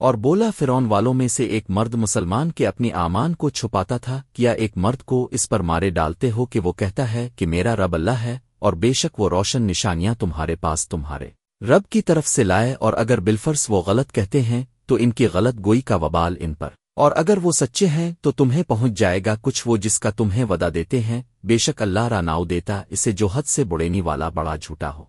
اور بولا فرون والوں میں سے ایک مرد مسلمان کے اپنی آمان کو چھپاتا تھا کیا ایک مرد کو اس پر مارے ڈالتے ہو کہ وہ کہتا ہے کہ میرا رب اللہ ہے اور بے شک وہ روشن نشانیاں تمہارے پاس تمہارے رب کی طرف سے لائے اور اگر بلفرس وہ غلط کہتے ہیں تو ان کی غلط گوئی کا وبال ان پر اور اگر وہ سچے ہیں تو تمہیں پہنچ جائے گا کچھ وہ جس کا تمہیں ودا دیتے ہیں بے شک اللہ راناؤ دیتا اسے جو حد سے بڑینی والا بڑا جھوٹا ہو